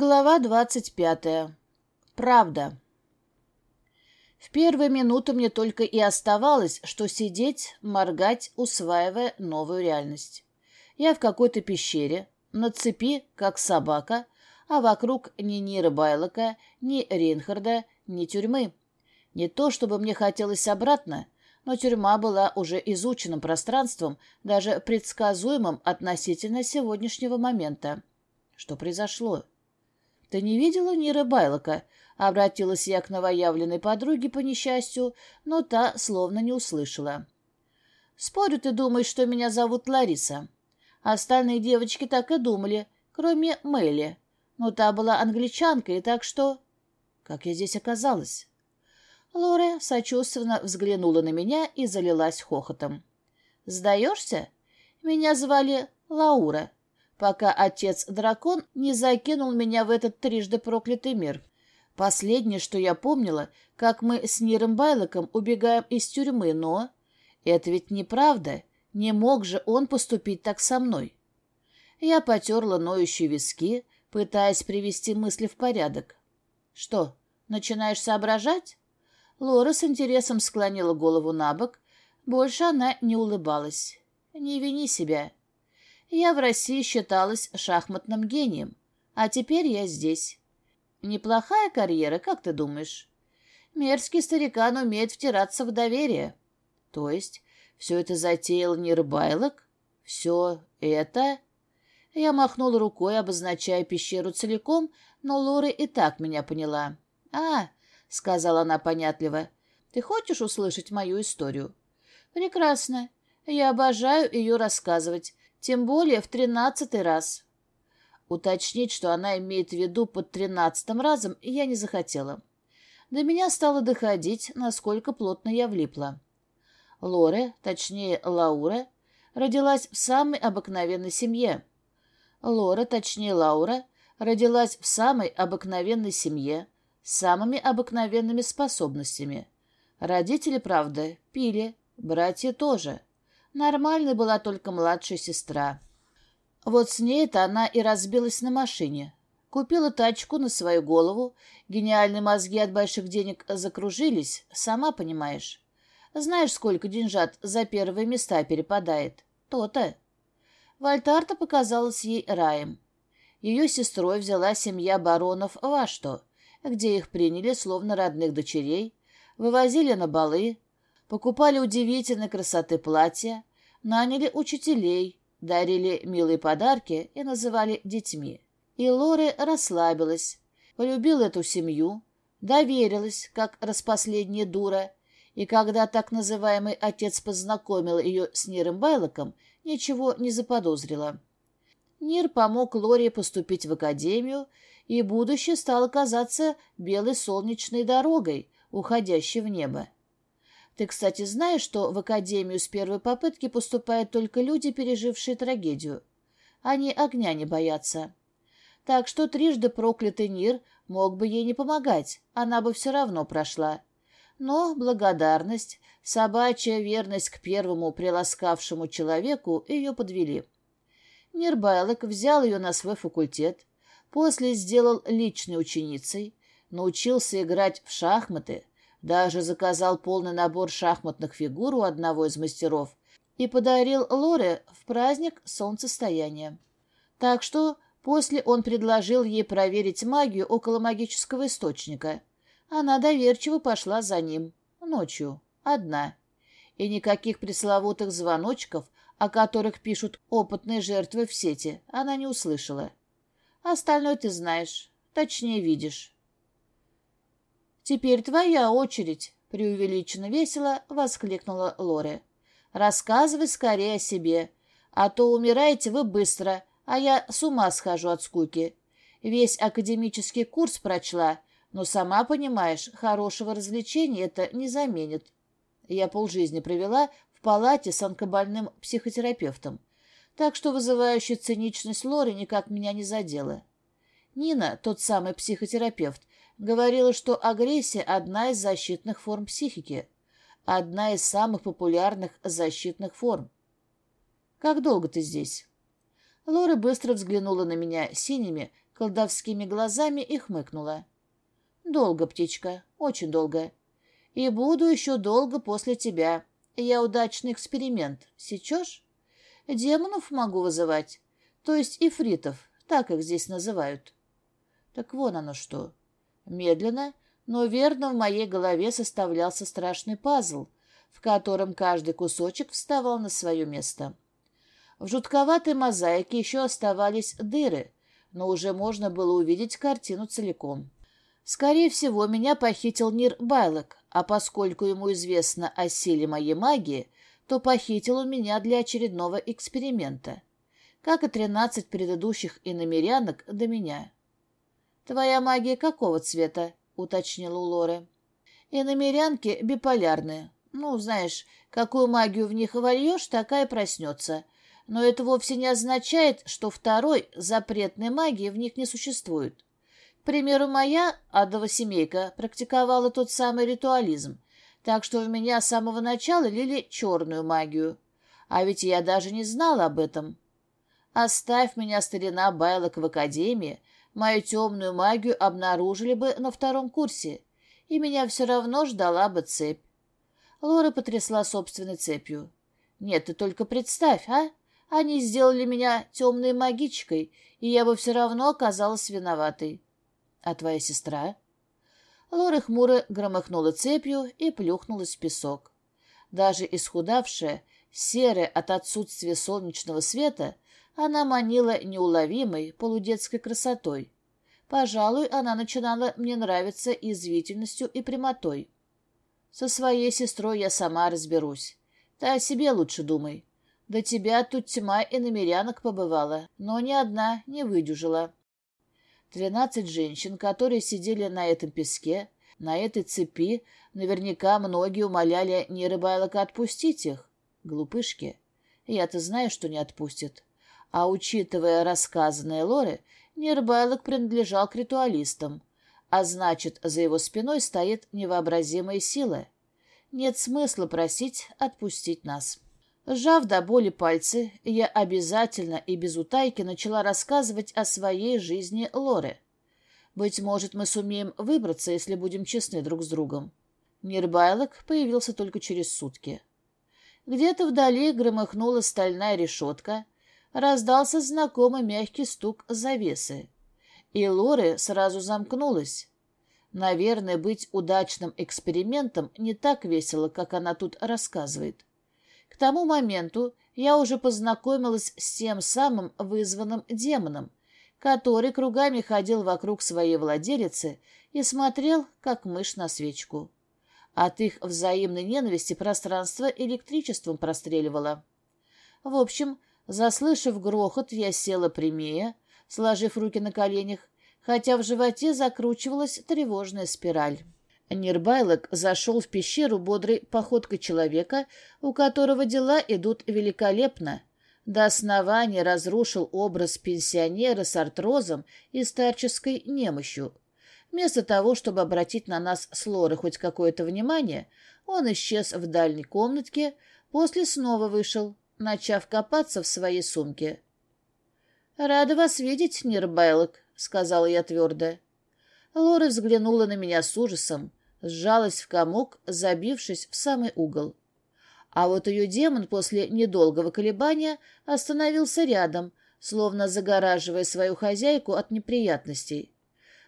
Глава двадцать пятая. Правда. В первые минуты мне только и оставалось, что сидеть, моргать, усваивая новую реальность. Я в какой-то пещере, на цепи, как собака, а вокруг ни Нира Байлока, ни Рейнхарда, ни тюрьмы. Не то, чтобы мне хотелось обратно, но тюрьма была уже изученным пространством, даже предсказуемым относительно сегодняшнего момента. Что произошло? «Ты не видела Нира Байлока?» — обратилась я к новоявленной подруге по несчастью, но та словно не услышала. «Спорю, ты думаешь, что меня зовут Лариса. Остальные девочки так и думали, кроме Мэйли. Но та была англичанкой, так что...» «Как я здесь оказалась?» Лоре сочувственно взглянула на меня и залилась хохотом. «Сдаешься? Меня звали Лаура пока отец-дракон не закинул меня в этот трижды проклятый мир. Последнее, что я помнила, как мы с Ниром Байлоком убегаем из тюрьмы, но... Это ведь неправда. Не мог же он поступить так со мной. Я потерла ноющие виски, пытаясь привести мысли в порядок. «Что, начинаешь соображать?» Лора с интересом склонила голову на бок. Больше она не улыбалась. «Не вини себя. Я в России считалась шахматным гением, а теперь я здесь. Неплохая карьера, как ты думаешь? Мерзкий старикан умеет втираться в доверие. То есть все это затеял не Рыбайлок? Все это... Я махнул рукой, обозначая пещеру целиком, но Лора и так меня поняла. «А», — сказала она понятливо, — «ты хочешь услышать мою историю?» «Прекрасно. Я обожаю ее рассказывать, тем более в тринадцатый раз. Уточнить, что она имеет в виду под тринадцатым разом, я не захотела. До меня стало доходить, насколько плотно я влипла. Лоре, точнее Лаура, родилась в самой обыкновенной семье. Лора, точнее Лаура, родилась в самой обыкновенной семье, с самыми обыкновенными способностями. Родители, правда, пили, братья тоже. Нормальной была только младшая сестра. Вот с ней-то она и разбилась на машине. Купила тачку на свою голову, гениальные мозги от больших денег закружились, сама понимаешь. Знаешь, сколько деньжат за первые места перепадает? То-то. Вольтарта показалась ей раем. Ее сестрой взяла семья баронов Вашто, где их приняли словно родных дочерей, вывозили на балы, покупали удивительной красоты платья, наняли учителей, дарили милые подарки и называли детьми. И Лоре расслабилась, полюбила эту семью, доверилась, как распоследняя дура, и когда так называемый отец познакомил ее с Ниром Байлоком, ничего не заподозрила. Нир помог Лоре поступить в академию, и будущее стало казаться белой солнечной дорогой, уходящей в небо. Ты, кстати, знаешь, что в академию с первой попытки поступают только люди, пережившие трагедию? Они огня не боятся. Так что трижды проклятый Нир мог бы ей не помогать, она бы все равно прошла. Но благодарность, собачья верность к первому приласкавшему человеку ее подвели. Нир Байлок взял ее на свой факультет, после сделал личной ученицей, научился играть в шахматы, даже заказал полный набор шахматных фигур у одного из мастеров и подарил Лоре в праздник солнцестояния. Так что после он предложил ей проверить магию около магического источника. Она доверчиво пошла за ним. Ночью. Одна. И никаких пресловутых звоночков, о которых пишут опытные жертвы в сети, она не услышала. Остальное ты знаешь, точнее видишь. «Теперь твоя очередь», — преувеличенно весело воскликнула Лоре. «Рассказывай скорее о себе, а то умираете вы быстро, а я с ума схожу от скуки. Весь академический курс прочла, но, сама понимаешь, хорошего развлечения это не заменит. Я полжизни провела в палате с онкобольным психотерапевтом, так что вызывающая циничность Лоры никак меня не задела. Нина, тот самый психотерапевт, говорила, что агрессия – одна из защитных форм психики, одна из самых популярных защитных форм. «Как долго ты здесь?» Лора быстро взглянула на меня синими, колдовскими глазами и хмыкнула. «Долго, птичка, очень долго. И буду еще долго после тебя. Я удачный эксперимент. Сечешь? Демонов могу вызывать, то есть ифритов, так их здесь называют». Так вон оно что. Медленно, но верно в моей голове составлялся страшный пазл, в котором каждый кусочек вставал на свое место. В жутковатой мозаике еще оставались дыры, но уже можно было увидеть картину целиком. Скорее всего, меня похитил Нир Байлок, а поскольку ему известно о силе моей магии, то похитил он меня для очередного эксперимента, как и тринадцать предыдущих иномерянок до меня. «Твоя магия какого цвета?» — уточнила у Лоры. «Иномерянки биполярные. Ну, знаешь, какую магию в них вольешь, такая проснется. Но это вовсе не означает, что второй, запретной магии, в них не существует. К примеру, моя адова семейка практиковала тот самый ритуализм, так что в меня с самого начала лили черную магию. А ведь я даже не знала об этом. Оставь меня, старина Байлок, в академии, Мою темную магию обнаружили бы на втором курсе, и меня все равно ждала бы цепь. Лора потрясла собственной цепью. «Нет, ты только представь, а? Они сделали меня темной магичкой, и я бы все равно оказалась виноватой. А твоя сестра?» Лора хмуро громыхнула цепью и плюхнулась в песок. Даже исхудавшая, серая от отсутствия солнечного света, она манила неуловимой, полудетской красотой. Пожалуй, она начинала мне нравиться извительностью и прямотой. Со своей сестрой я сама разберусь. Ты о себе лучше думай. До тебя тут тьма и намерянок побывала, но ни одна не выдюжила. Тринадцать женщин, которые сидели на этом песке, на этой цепи, наверняка многие умоляли не рыбайлока отпустить их. Глупышки. Я-то знаю, что не отпустят. А учитывая рассказанное Лоре, Нербайлок принадлежал к ритуалистам, а значит, за его спиной стоит невообразимая сила. Нет смысла просить отпустить нас. Сжав до боли пальцы, я обязательно и без утайки начала рассказывать о своей жизни Лоре. Быть может, мы сумеем выбраться, если будем честны друг с другом. Нирбайлок появился только через сутки. Где-то вдали громыхнула стальная решетка — раздался знакомый мягкий стук завесы. И Лори сразу замкнулась. Наверное, быть удачным экспериментом не так весело, как она тут рассказывает. К тому моменту я уже познакомилась с тем самым вызванным демоном, который кругами ходил вокруг своей владелицы и смотрел, как мышь на свечку. От их взаимной ненависти пространство электричеством простреливало. В общем, Заслышав грохот, я села прямее, сложив руки на коленях, хотя в животе закручивалась тревожная спираль. Нирбайлок зашел в пещеру бодрой походкой человека, у которого дела идут великолепно. До основания разрушил образ пенсионера с артрозом и старческой немощью. Вместо того, чтобы обратить на нас с Лорой хоть какое-то внимание, он исчез в дальней комнатке, после снова вышел начав копаться в своей сумке. «Рада вас видеть, Нирбайлок», — сказала я твердо. Лора взглянула на меня с ужасом, сжалась в комок, забившись в самый угол. А вот ее демон после недолгого колебания остановился рядом, словно загораживая свою хозяйку от неприятностей.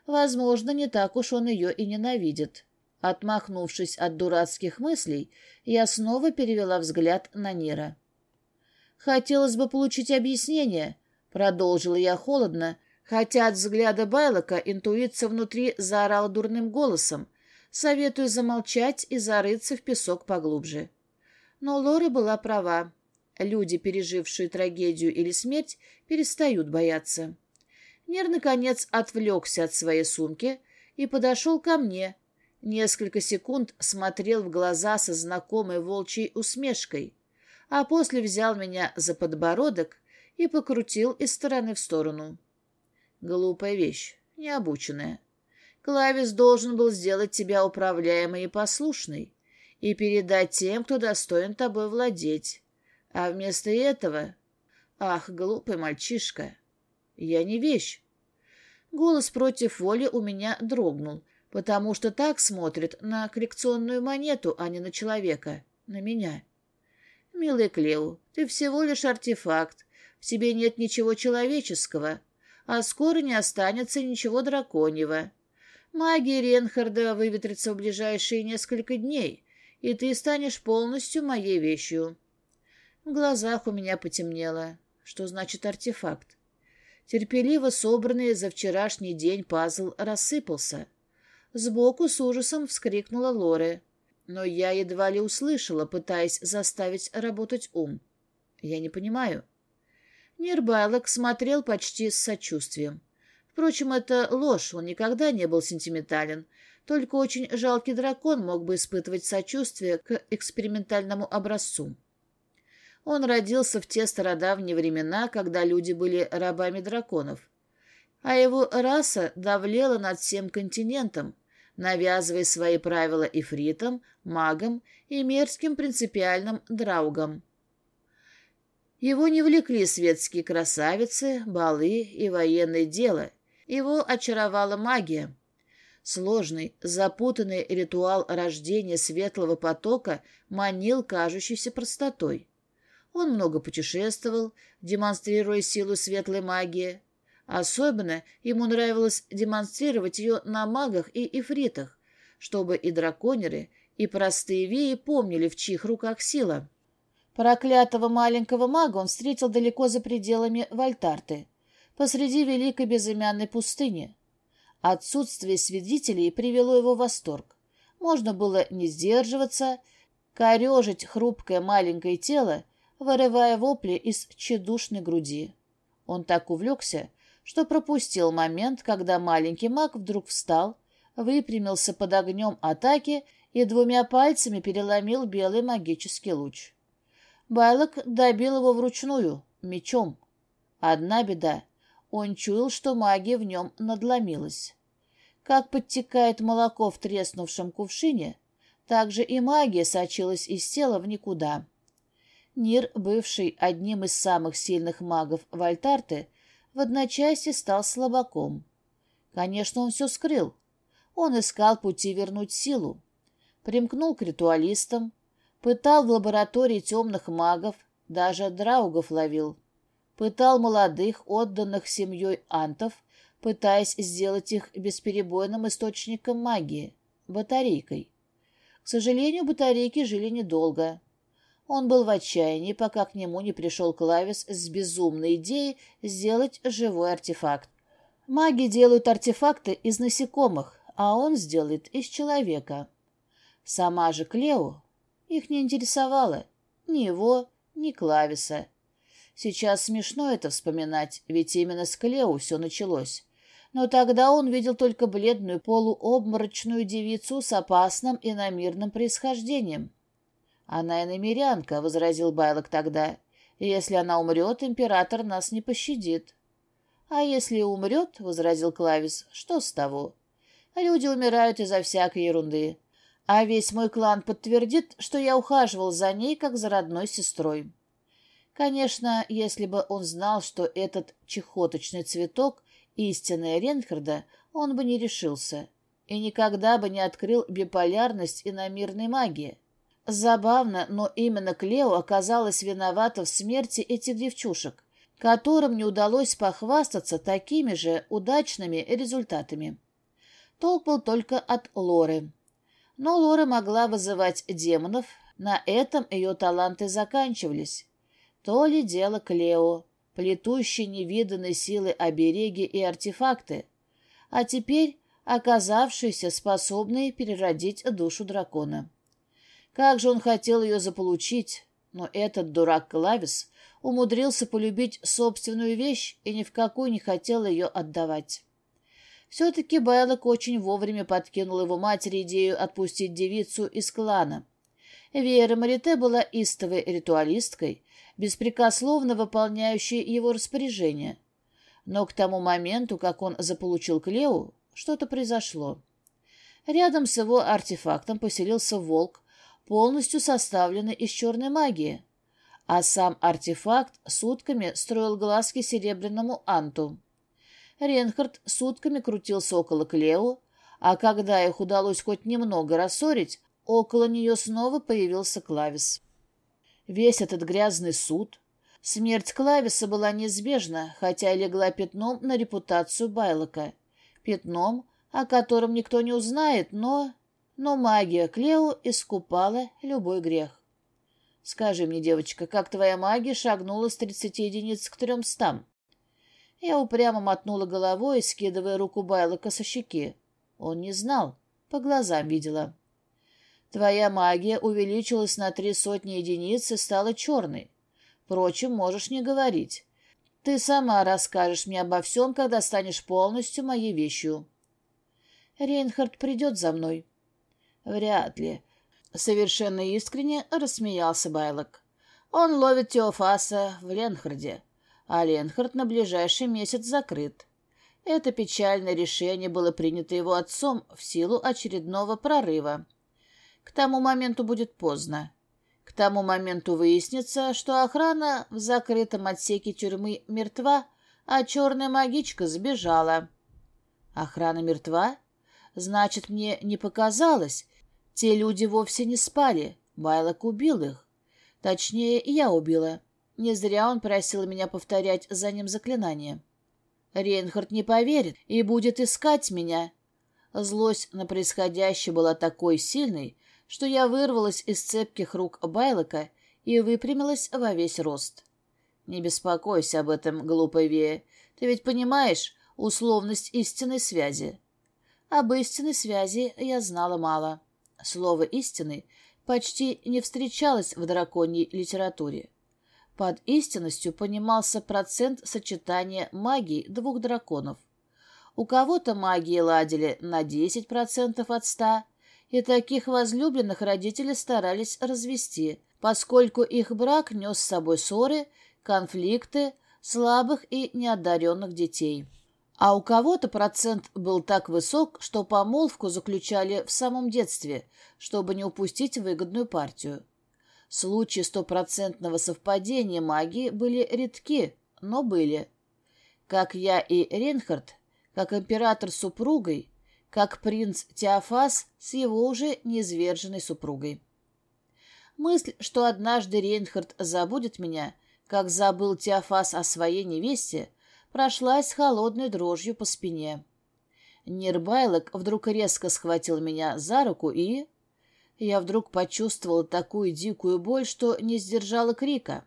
Возможно, не так уж он ее и ненавидит. Отмахнувшись от дурацких мыслей, я снова перевела взгляд на Нира. «Хотелось бы получить объяснение», — продолжила я холодно, хотя от взгляда Байлока интуиция внутри заорала дурным голосом, советую замолчать и зарыться в песок поглубже. Но Лора была права. Люди, пережившие трагедию или смерть, перестают бояться. Нер, наконец, отвлекся от своей сумки и подошел ко мне. Несколько секунд смотрел в глаза со знакомой волчьей усмешкой а после взял меня за подбородок и покрутил из стороны в сторону. Глупая вещь, необученная. Клавис должен был сделать тебя управляемой и послушной и передать тем, кто достоин тобой владеть. А вместо этого... Ах, глупый мальчишка, я не вещь. Голос против воли у меня дрогнул, потому что так смотрит на коллекционную монету, а не на человека, на меня. «Милый Клео, ты всего лишь артефакт, в тебе нет ничего человеческого, а скоро не останется ничего драконьего. Магия Ренхарда выветрится в ближайшие несколько дней, и ты станешь полностью моей вещью». В глазах у меня потемнело. Что значит артефакт? Терпеливо собранный за вчерашний день пазл рассыпался. Сбоку с ужасом вскрикнула Лоре, но я едва ли услышала, пытаясь заставить работать ум. Я не понимаю. Нирбайлок смотрел почти с сочувствием. Впрочем, это ложь, он никогда не был сентиментален. Только очень жалкий дракон мог бы испытывать сочувствие к экспериментальному образцу. Он родился в те стародавние времена, когда люди были рабами драконов. А его раса давлела над всем континентом, навязывая свои правила ифритам, магам и мерзким принципиальным драугам. Его не влекли светские красавицы, балы и военное дело. Его очаровала магия. Сложный, запутанный ритуал рождения светлого потока манил кажущейся простотой. Он много путешествовал, демонстрируя силу светлой магии. Особенно ему нравилось демонстрировать ее на магах и ифритах, чтобы и драконеры, и простые веи помнили, в чьих руках сила. Проклятого маленького мага он встретил далеко за пределами Вальтарты, посреди великой безымянной пустыни. Отсутствие свидетелей привело его в восторг. Можно было не сдерживаться, корежить хрупкое маленькое тело, вырывая вопли из тщедушной груди. Он так увлекся, что пропустил момент, когда маленький маг вдруг встал, выпрямился под огнем атаки и двумя пальцами переломил белый магический луч. Байлок добил его вручную, мечом. Одна беда. Он чуял, что магия в нем надломилась. Как подтекает молоко в треснувшем кувшине, так же и магия сочилась из тела в никуда. Нир, бывший одним из самых сильных магов Вальтарты, в одночасье стал слабаком. Конечно, он все скрыл. Он искал пути вернуть силу. Примкнул к ритуалистам, Пытал в лаборатории темных магов, даже драугов ловил. Пытал молодых, отданных семьей антов, пытаясь сделать их бесперебойным источником магии, батарейкой. К сожалению, батарейки жили недолго. Он был в отчаянии, пока к нему не пришел Клавис с безумной идеей сделать живой артефакт. Маги делают артефакты из насекомых, а он сделает из человека. Сама же Клео их не интересовало ни его, ни Клависа. Сейчас смешно это вспоминать, ведь именно с Клео все началось. Но тогда он видел только бледную полуобморочную девицу с опасным и намирным происхождением. «Она иномерянка», — возразил Байлок тогда. «Если она умрет, император нас не пощадит». «А если умрет», — возразил Клавис, — «что с того? Люди умирают из-за всякой ерунды. А весь мой клан подтвердит, что я ухаживал за ней, как за родной сестрой. Конечно, если бы он знал, что этот чехоточный цветок — истинная Ренхарда, он бы не решился и никогда бы не открыл биполярность иномирной магии. Забавно, но именно Клео оказалась виновата в смерти этих девчушек, которым не удалось похвастаться такими же удачными результатами. Толк был только от Лоры. Но Лора могла вызывать демонов, на этом ее таланты заканчивались. То ли дело Клео, плетущий невиданной силы обереги и артефакты, а теперь оказавшийся способной переродить душу дракона. Как же он хотел ее заполучить, но этот дурак Клавис умудрился полюбить собственную вещь и ни в какую не хотел ее отдавать. Все-таки Байлок очень вовремя подкинул его матери идею отпустить девицу из клана. Вера Марите была истовой ритуалисткой, беспрекословно выполняющей его распоряжения. Но к тому моменту, как он заполучил Клеу, что-то произошло. Рядом с его артефактом поселился волк, полностью составленный из черной магии, а сам артефакт сутками строил глазки серебряному анту. Ренхард сутками крутился около Клео, а когда их удалось хоть немного рассорить, около нее снова появился Клавис. Весь этот грязный суд, смерть Клависа была неизбежна, хотя и легла пятном на репутацию Байлока. Пятном, о котором никто не узнает, но... Но магия Клео искупала любой грех. Скажи мне, девочка, как твоя магия шагнула с тридцати единиц к трёмстам? Я упрямо мотнула головой, скидывая руку Байлока со щеки. Он не знал, по глазам видела. Твоя магия увеличилась на три сотни единиц и стала черной. Впрочем, можешь не говорить. Ты сама расскажешь мне обо всем, когда станешь полностью моей вещью. Рейнхард придет за мной. Вряд ли. Совершенно искренне рассмеялся Байлок. Он ловит Теофаса в Ленхарде а Ленхард на ближайший месяц закрыт. Это печальное решение было принято его отцом в силу очередного прорыва. К тому моменту будет поздно. К тому моменту выяснится, что охрана в закрытом отсеке тюрьмы мертва, а черная магичка сбежала. Охрана мертва? Значит, мне не показалось. Те люди вовсе не спали. Байлок убил их. Точнее, я убила. Не зря он просил меня повторять за ним заклинание. Рейнхард не поверит и будет искать меня. Злость на происходящее была такой сильной, что я вырвалась из цепких рук Байлока и выпрямилась во весь рост. Не беспокойся об этом, глупая Вея. Ты ведь понимаешь условность истинной связи. Об истинной связи я знала мало. Слово «истинный» почти не встречалось в драконьей литературе. Под истинностью понимался процент сочетания магии двух драконов. У кого-то магии ладили на 10% от 100, и таких возлюбленных родители старались развести, поскольку их брак нес с собой ссоры, конфликты, слабых и неодаренных детей. А у кого-то процент был так высок, что помолвку заключали в самом детстве, чтобы не упустить выгодную партию. Случаи стопроцентного совпадения магии были редки, но были. Как я и Ренхард, как император с супругой, как принц Теофас с его уже неизверженной супругой. Мысль, что однажды Рейнхард забудет меня, как забыл Теофас о своей невесте, прошлась холодной дрожью по спине. Нирбайлок вдруг резко схватил меня за руку и я вдруг почувствовала такую дикую боль, что не сдержала крика.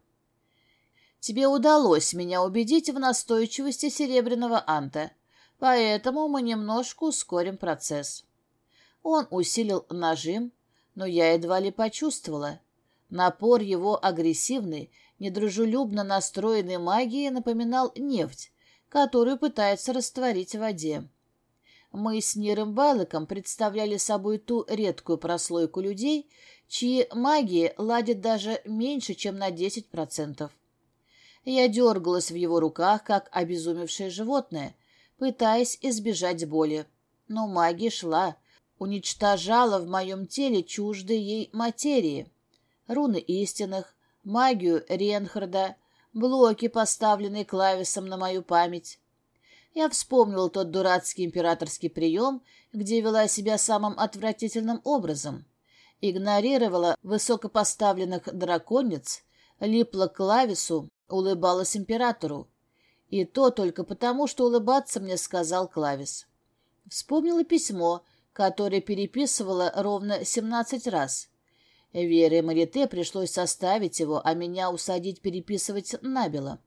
«Тебе удалось меня убедить в настойчивости серебряного анта, поэтому мы немножко ускорим процесс». Он усилил нажим, но я едва ли почувствовала. Напор его агрессивной, недружелюбно настроенной магии напоминал нефть, которую пытаются растворить в воде. Мы с Ниром Балыком представляли собой ту редкую прослойку людей, чьи магии ладят даже меньше, чем на 10%. Я дергалась в его руках, как обезумевшее животное, пытаясь избежать боли. Но магия шла, уничтожала в моем теле чуждые ей материи. Руны истинных, магию Ренхарда, блоки, поставленные клависом на мою память. Я вспомнил тот дурацкий императорский прием, где вела себя самым отвратительным образом. Игнорировала высокопоставленных драконниц, липла к клавису, улыбалась императору. И то только потому, что улыбаться мне сказал Клавис. Вспомнила письмо, которое переписывала ровно семнадцать раз. Вере Марите пришлось составить его, а меня усадить переписывать набело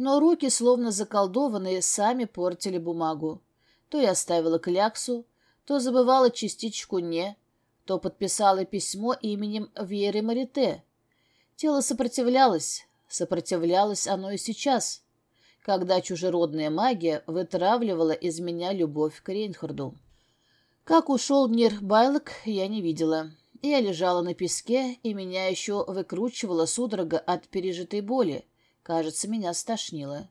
но руки, словно заколдованные, сами портили бумагу. То я ставила кляксу, то забывала частичку «не», то подписала письмо именем Веры Марите. Тело сопротивлялось, сопротивлялось оно и сейчас, когда чужеродная магия вытравливала из меня любовь к Рейнхарду. Как ушел Нир Байлок, я не видела. Я лежала на песке, и меня еще выкручивала судорога от пережитой боли. Кажется, меня стошнило.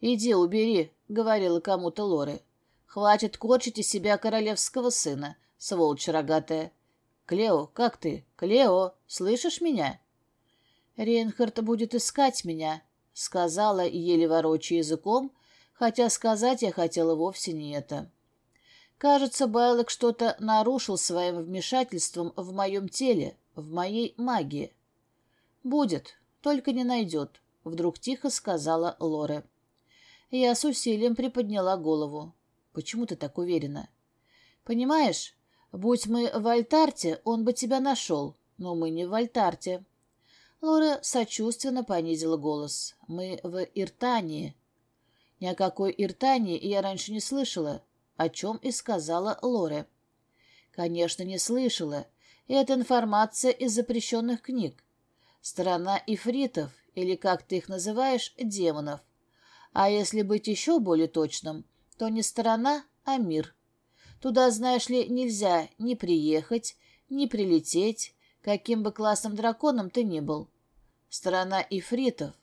«Иди, убери», — говорила кому-то Лоры. «Хватит корчить из себя королевского сына, сволочь рогатая. Клео, как ты? Клео, слышишь меня?» «Рейнхард будет искать меня», — сказала, еле ворочая языком, Хотя сказать я хотела вовсе не это. Кажется, Байлок что-то нарушил своим вмешательством в моем теле, в моей магии. «Будет, только не найдет», — вдруг тихо сказала Лоре. Я с усилием приподняла голову. «Почему ты так уверена?» «Понимаешь, будь мы в Альтарте, он бы тебя нашел, но мы не в Альтарте». Лора сочувственно понизила голос. «Мы в Иртании». Ни о какой Иртании я раньше не слышала, о чем и сказала Лоре. Конечно, не слышала. Это информация из запрещенных книг. Страна ифритов, или, как ты их называешь, демонов. А если быть еще более точным, то не страна, а мир. Туда, знаешь ли, нельзя ни приехать, ни прилететь, каким бы классным драконом ты ни был. Страна ифритов.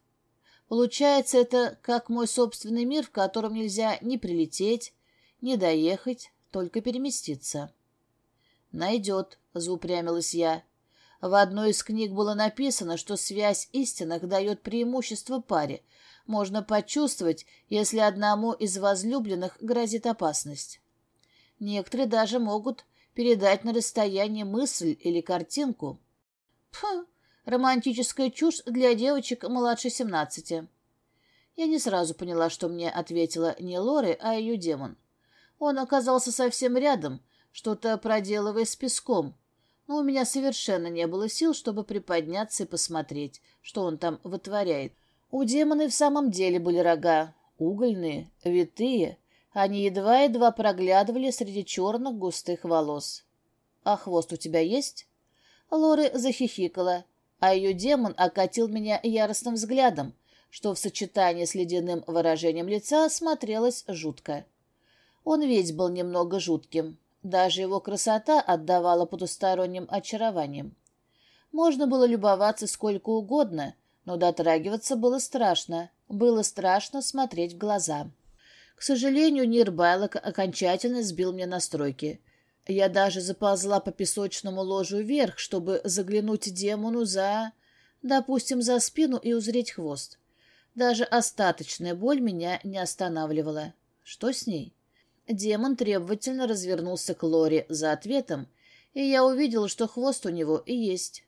Получается, это как мой собственный мир, в котором нельзя ни прилететь, ни доехать, только переместиться. «Найдет», — заупрямилась я. В одной из книг было написано, что связь истинных дает преимущество паре. Можно почувствовать, если одному из возлюбленных грозит опасность. Некоторые даже могут передать на расстоянии мысль или картинку. Фу, романтическая чушь для девочек младше семнадцати. Я не сразу поняла, что мне ответила не Лори, а ее демон. Он оказался совсем рядом, что-то проделывая с песком, но у меня совершенно не было сил, чтобы приподняться и посмотреть, что он там вытворяет. У демона в самом деле были рога, угольные, витые, они едва-едва проглядывали среди черных густых волос. «А хвост у тебя есть?» Лоры захихикала, а ее демон окатил меня яростным взглядом, что в сочетании с ледяным выражением лица смотрелось жутко. Он ведь был немного жутким, даже его красота отдавала потусторонним очарованием. Можно было любоваться сколько угодно, но дотрагиваться было страшно, было страшно смотреть в глаза. К сожалению, Нир Байлок окончательно сбил мне настройки. Я даже заползла по песочному ложу вверх, чтобы заглянуть демону за... допустим, за спину и узреть хвост. Даже остаточная боль меня не останавливала. Что с ней? Демон требовательно развернулся к Лоре за ответом, и я увидел, что хвост у него и есть.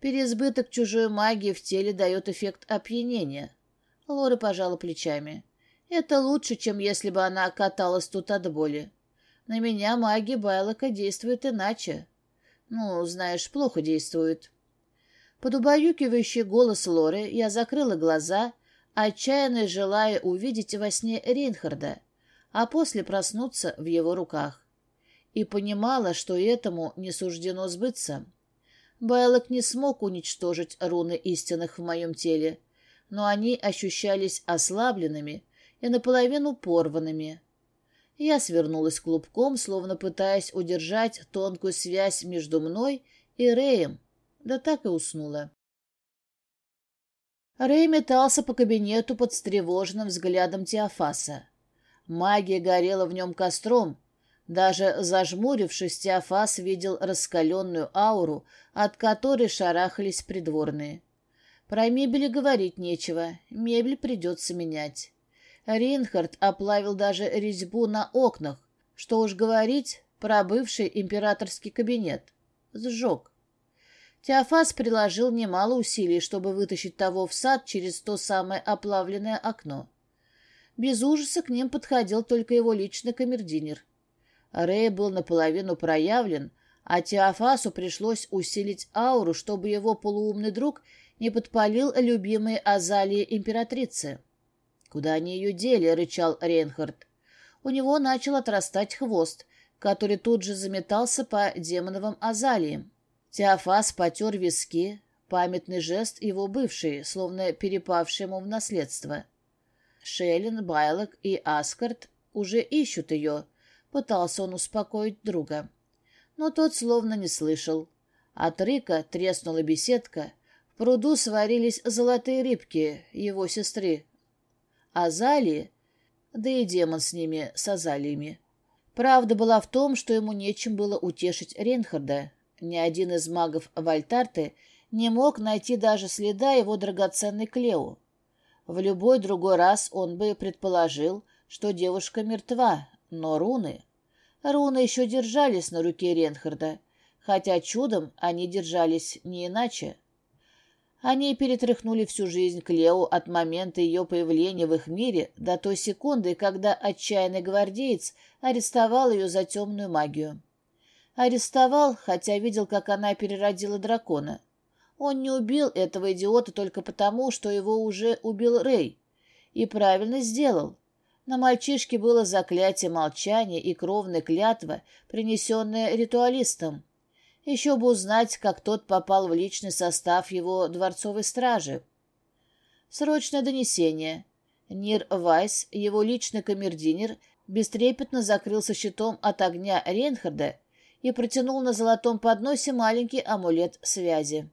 Переизбыток чужой магии в теле дает эффект опьянения. Лора пожала плечами. Это лучше, чем если бы она каталась тут от боли. На меня магия Байлока действует иначе. Ну, знаешь, плохо действует. Под убаюкивающий голос Лоры я закрыла глаза, отчаянно желая увидеть во сне Рейнхарда, а после проснуться в его руках. И понимала, что этому не суждено сбыться. Байлок не смог уничтожить руны истинных в моем теле, но они ощущались ослабленными, и наполовину порванными. Я свернулась клубком, словно пытаясь удержать тонкую связь между мной и Рэем, да так и уснула. Рэй метался по кабинету под встревоженным взглядом Теофаса. Магия горела в нем костром. Даже зажмурившись, Теофас видел раскаленную ауру, от которой шарахались придворные. Про мебель говорить нечего, мебель придется менять. Ринхард оплавил даже резьбу на окнах, что уж говорить про бывший императорский кабинет. Сжег. Теофас приложил немало усилий, чтобы вытащить того в сад через то самое оплавленное окно. Без ужаса к ним подходил только его личный камердинер. Рэй был наполовину проявлен, а Теофасу пришлось усилить ауру, чтобы его полуумный друг не подпалил любимые азалии императрицы. «Куда они ее дели?» — рычал Рейнхард. У него начал отрастать хвост, который тут же заметался по демоновым азалиям. Теофас потер виски, памятный жест его бывший, словно перепавший ему в наследство. Шеллен, Байлок и Аскарт уже ищут ее, пытался он успокоить друга. Но тот словно не слышал. От рыка треснула беседка, в пруду сварились золотые рыбки его сестры, Азалии, да и демон с ними, с Азалиями. Правда была в том, что ему нечем было утешить Рейнхарда. Ни один из магов Вальтарты не мог найти даже следа его драгоценной Клео. В любой другой раз он бы предположил, что девушка мертва, но руны... Руны еще держались на руке Ренхарда, хотя чудом они держались не иначе. Они перетряхнули всю жизнь Клео от момента ее появления в их мире до той секунды, когда отчаянный гвардеец арестовал ее за темную магию. Арестовал, хотя видел, как она переродила дракона. Он не убил этого идиота только потому, что его уже убил Рэй. И правильно сделал. На мальчишке было заклятие молчания и кровная клятва, принесенная ритуалистом. Еще бы узнать, как тот попал в личный состав его дворцовой стражи. Срочное донесение. Нир Вайс, его личный камердинер, бестрепетно закрылся щитом от огня Рейнхарда и протянул на золотом подносе маленький амулет связи.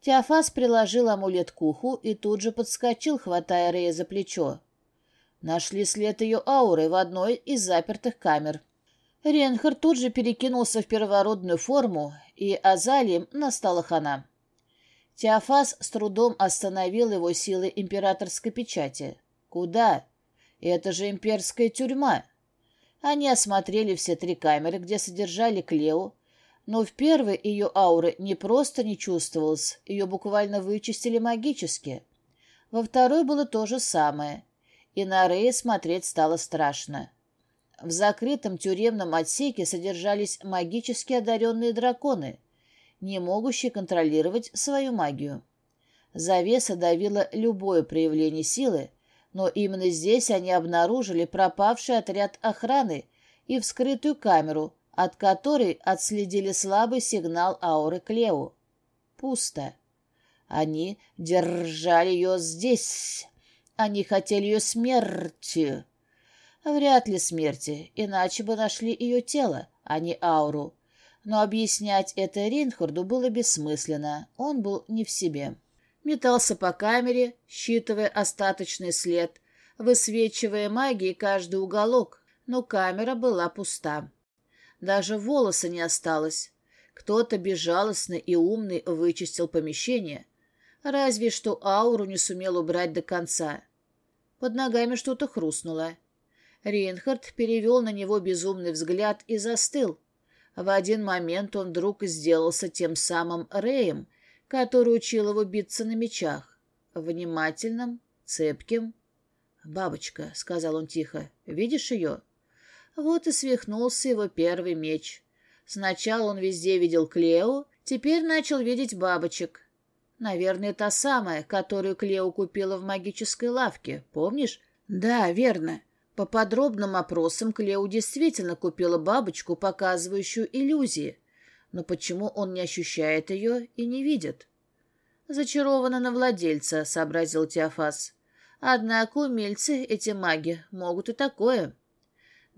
Теофас приложил амулет к уху и тут же подскочил, хватая Рея за плечо. Нашли след ее ауры в одной из запертых камер. Ренхард тут же перекинулся в первородную форму, и Азалием настала хана. Теофас с трудом остановил его силой императорской печати. «Куда? Это же имперская тюрьма!» Они осмотрели все три камеры, где содержали Клео, но в первой ее ауры не просто не чувствовалась, ее буквально вычистили магически. Во второй было то же самое, и на Рея смотреть стало страшно. В закрытом тюремном отсеке содержались магически одаренные драконы, не могущие контролировать свою магию. Завеса давила любое проявление силы, но именно здесь они обнаружили пропавший отряд охраны и вскрытую камеру, от которой отследили слабый сигнал ауры Клео. Пусто. Они держали ее здесь. Они хотели ее смерти. Вряд ли смерти, иначе бы нашли ее тело, а не ауру. Но объяснять это Ринхарду было бессмысленно, он был не в себе. Метался по камере, считывая остаточный след, высвечивая магией каждый уголок, но камера была пуста. Даже волоса не осталось. Кто-то безжалостный и умный вычистил помещение, разве что ауру не сумел убрать до конца. Под ногами что-то хрустнуло. Рейнхард перевел на него безумный взгляд и застыл. В один момент он вдруг сделался тем самым Рэем, который учил его биться на мечах. Внимательным, цепким. «Бабочка», — сказал он тихо, — «видишь ее?» Вот и свихнулся его первый меч. Сначала он везде видел Клео, теперь начал видеть бабочек. Наверное, та самая, которую Клео купила в магической лавке, помнишь? Да, верно. По подробным опросам Клео действительно купила бабочку, показывающую иллюзии. Но почему он не ощущает ее и не видит? «Зачарована на владельца», — сообразил Теофас. «Однако умельцы, эти маги, могут и такое».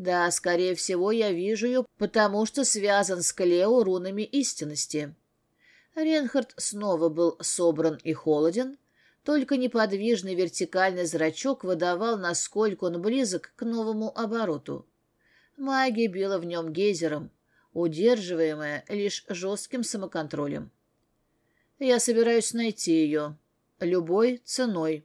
«Да, скорее всего, я вижу ее, потому что связан с Клео рунами истинности». Ренхард снова был собран и холоден, только неподвижный вертикальный зрачок выдавал, насколько он близок к новому обороту. Магия била в нем гейзером, удерживаемая лишь жестким самоконтролем. «Я собираюсь найти ее. Любой ценой»,